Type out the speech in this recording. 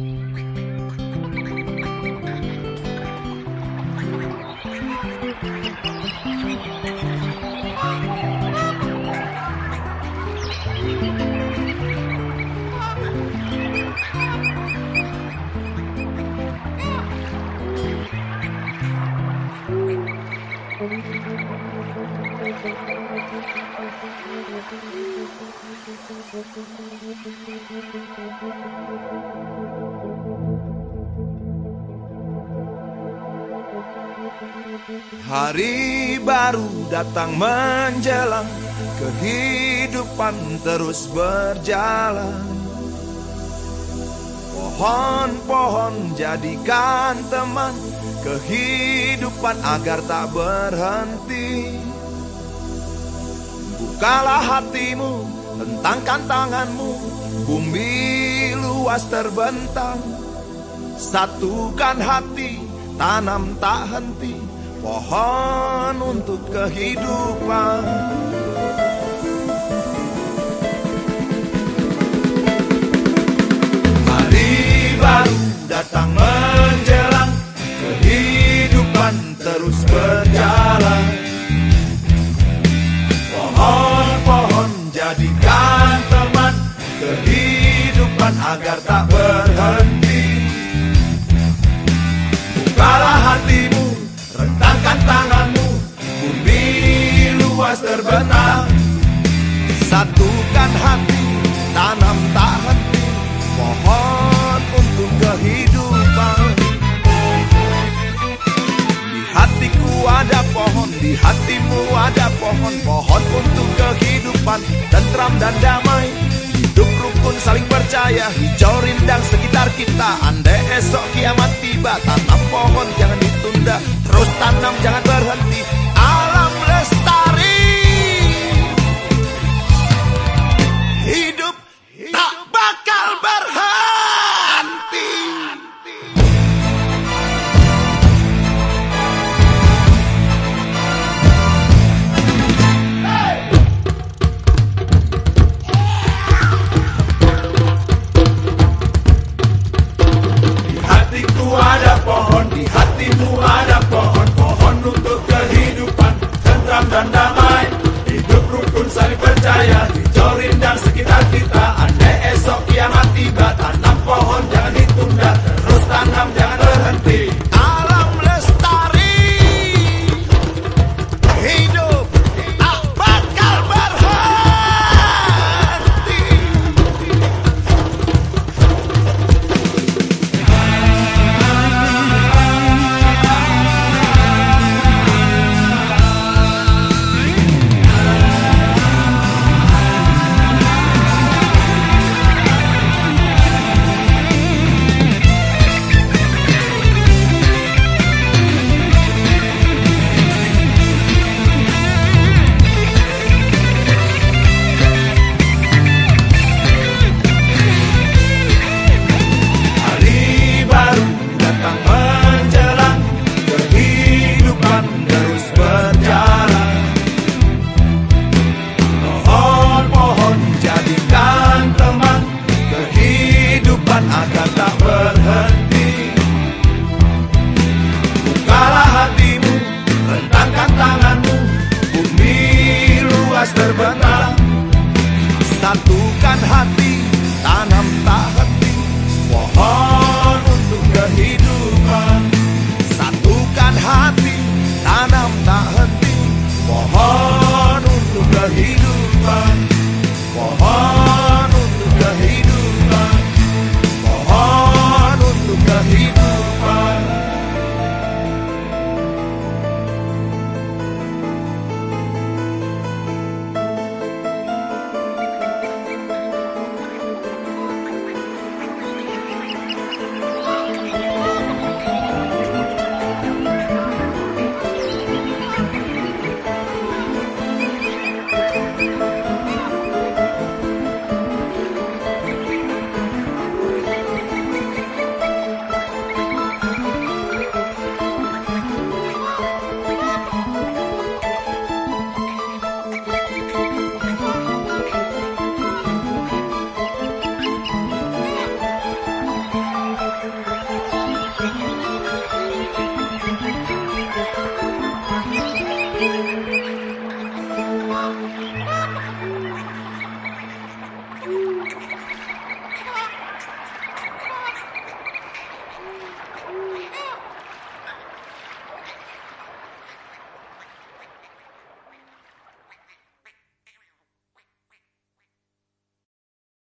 Mm-hmm. Hari baru datang menjelang Kehidupan terus berjalan. Pohon-pohon jadikan teman Kehidupan agar tak berhenti Bukalah hatimu, hentangkan tanganmu Bumi luas terbentang Satukan hati, tanam tak henti pohon untuk kehidupan. Berjalan. Pohon-pohon jadikan teman, kehidupan agar tak berhenti. Bukalah hatimu tanganmu Bumi luas terbentang Satukan hati ada pohon Pohon untuk kehidupan Tentram dan damai. Hidup rukun saling percaya Hijau rindang sekitar kita. Andai esok kiamat tiba Tanam pohon jangan ditunda Terus tanam jangan berhenti di hatimu ada pohon Pohon untuk kehidupan, tentram dan damai. Hidup rukun saling percaya, hijau rindang sekitar kita. Andai esok kiamat tiba, Terus berjalan. Pohon-pohon jadikan teman Kehidupan akan tak berhenti. Bukalah hatimu, rentangkan tanganmu Bumi luas terbentang. Satukan hati,